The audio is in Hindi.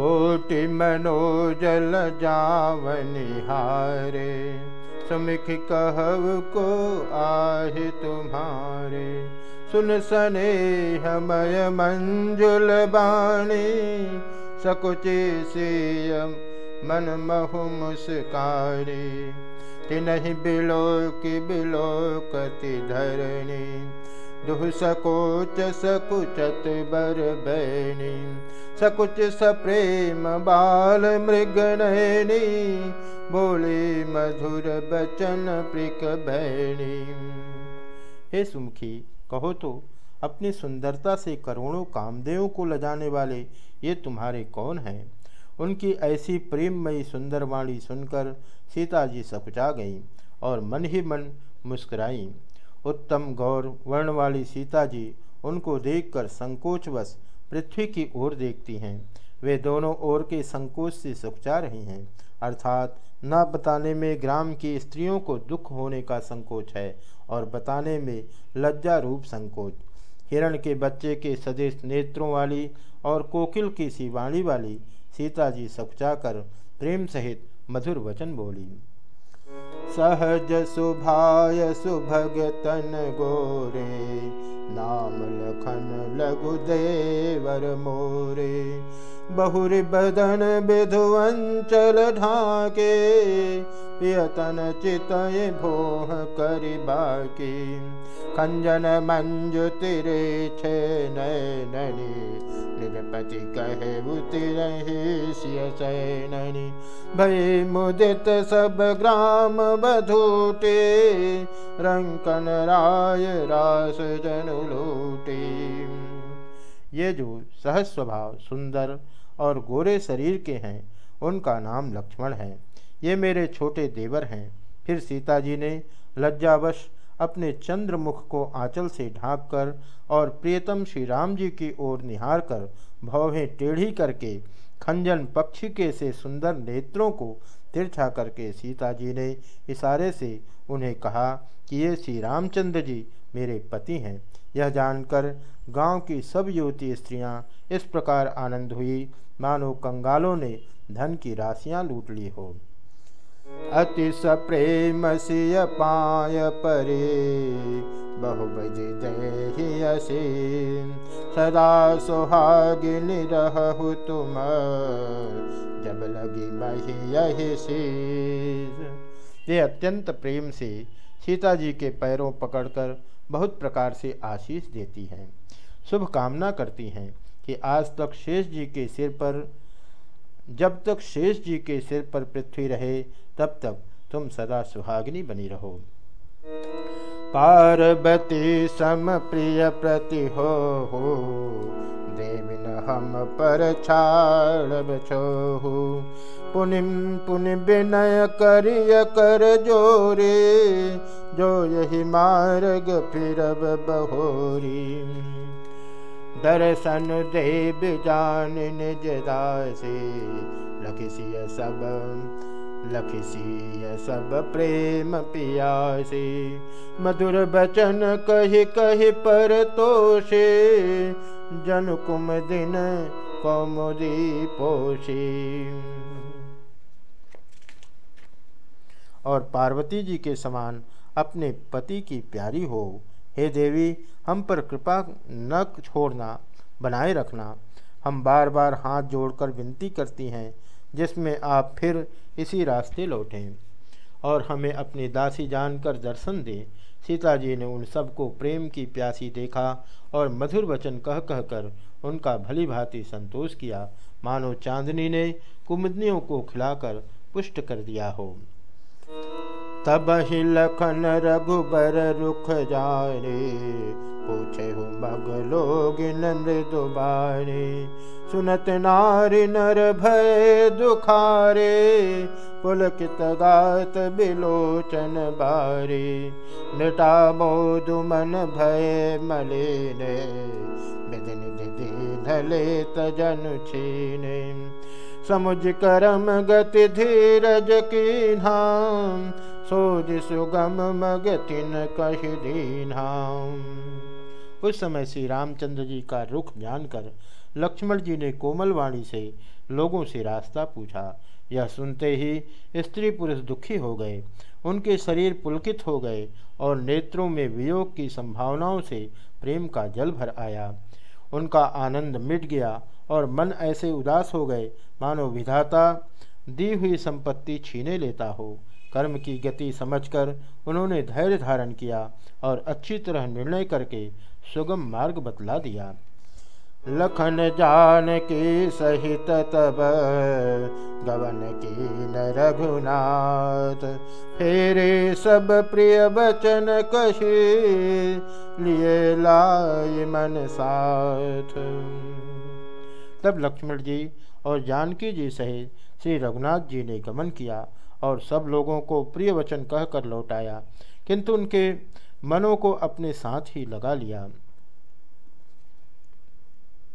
कोटि मनोजल जावनिहारे सुमिख कहव को सुन सने हमय मंजुल बाणी। सकुचि से मन महु मुस्कारे। तिनहि बिलो कि बिलो कति धरणी दुह सकोच सकुचत बर बैनी सकुच सप्रेम बाल मृग नैनी बोले मधुर बचन प्रिक बैनी हे सुमुखी, कहो तो अपनी सुंदरता से करोड़ों कामदेवों को लजाने वाले ये तुम्हारे कौन हैं? उनकी ऐसी प्रेममयी सुंदर वाणी सुनकर सीता जी सकुचा गईं और मन ही मन मुस्कुराईं। उत्तम गौर वर्ण वाली सीता जी उनको देखकर संकोचवश पृथ्वी की ओर देखती हैं। वे दोनों ओर के संकोच से सुखचा रही हैं। अर्थात न बताने में ग्राम की स्त्रियों को दुख होने का संकोच है और बताने में लज्जा रूप संकोच। हिरण के बच्चे के सदेश नेत्रों वाली और कोकिल की सी वाणी वाली सीता जी सकुचाकर प्रेम सहित मधुर वचन बोली। सहज सुभाय सुभगतन गोरे नाम लखन लघु देवर मोरे। बहुरी बदन विधुअंचल ढाके पियतन चितय भोह करि बाकी। खंजन मंजु तिरे छे नैननी निरपति कहे उतिरहि सिय सैननी भय मुदित सब ग्राम बधूटे। रंकन राय रास जन लूटे। ये जो सहज स्वभाव सुंदर और गोरे शरीर के हैं उनका नाम लक्ष्मण है। ये मेरे छोटे देवर हैं। फिर सीता जी ने लज्जावश अपने चंद्रमुख को आंचल से ढांककर और प्रियतम श्री राम जी की ओर निहार कर भौहें टेढ़ी करके, खंजन पक्षी के से सुंदर नेत्रों को तिरछा करके सीता जी ने इशारे से उन्हें कहा कि ये श्री रामचंद्र जी मेरे पति हैं। यह जानकर गाँव की सब युवती स्त्रियाँ इस प्रकार आनंद हुई। मानो कंगालों ने धन की राशियाँ लूट ली हो। अति सप्रेम सिय पाय परे। बहुबज जयसी सदा सुहागिनी रहु तुम। जब लगी मही ये अत्यंत प्रेम से सीता जी के पैरों पकड़कर बहुत प्रकार से आशीष देती हैं। शुभ कामना करती हैं कि आज तक शेष जी के सिर पर जब तक शेष जी के सिर पर पृथ्वी रहे तब तक तुम सदा सुहागिनी बनी रहो। पार्वती सम प्रिय प्रति हो, हो। देविन हम पर छाड़ छोहु पुनिम पुनि विनय करिय कर जोरे जो यही मार्ग फिरब बहोरी। दर्शन देव जान निज दासे। लखिसिय सब लखिसिय सब प्रेम पियासी। मधुर बचन कही कही पर तोषे। जन कुम दिन कौमुदी पोषी। और पार्वती जी के समान अपने पति की प्यारी हो हे देवी, हम पर कृपा न छोड़ना, बनाए रखना। हम बार बार हाथ जोड़कर विनती करती हैं, जिसमें आप फिर इसी रास्ते लौटें और हमें अपनी दासी जानकर दर्शन दें। सीता जी ने उन सबको प्रेम की प्यासी देखा और मधुर वचन कह कह कर उनका भली भांति संतोष किया। मानो चांदनी ने कुमुदनियों को खिलाकर पुष्ट कर दिया हो। तब ही लखन रघुबर रुख जारे पूछे हो मग लोगिन मृदु बारे सुनत नारी नर भय दुखारे पुलकित गात बिलोचन बारे। नटा मोदु मन भय मलिने विदिन दिधि धले तजन छीने। समुझ करम गति धीरज की नाम सोज सुगम मगतिन कह दीनाम उस समय श्री रामचंद्र जी का रुख जानकर लक्ष्मण जी ने कोमल वाणी से लोगों से रास्ता पूछा। यह सुनते ही स्त्री पुरुष दुखी हो गए। उनके शरीर पुलकित हो गए और नेत्रों में वियोग की संभावनाओं से प्रेम का जल भर आया। उनका आनंद मिट गया और मन ऐसे उदास हो गए, मानो विधाता दी हुई संपत्ति छीने लेता हो। कर्म की गति समझकर उन्होंने धैर्य धारण किया और अच्छी तरह निर्णय करके सुगम मार्ग बतला दिया। लखन जान की सहित तब गवन की न रघुनाथ, फेरे सब प्रिय बचन कहे, लिए लाई मन साथ। तब लक्ष्मण जी और जानकी जी सहित श्री रघुनाथ जी ने गमन किया और सब लोगों को प्रिय वचन कहकर लौटाया। किंतु उनके मनों को अपने साथ ही लगा लिया।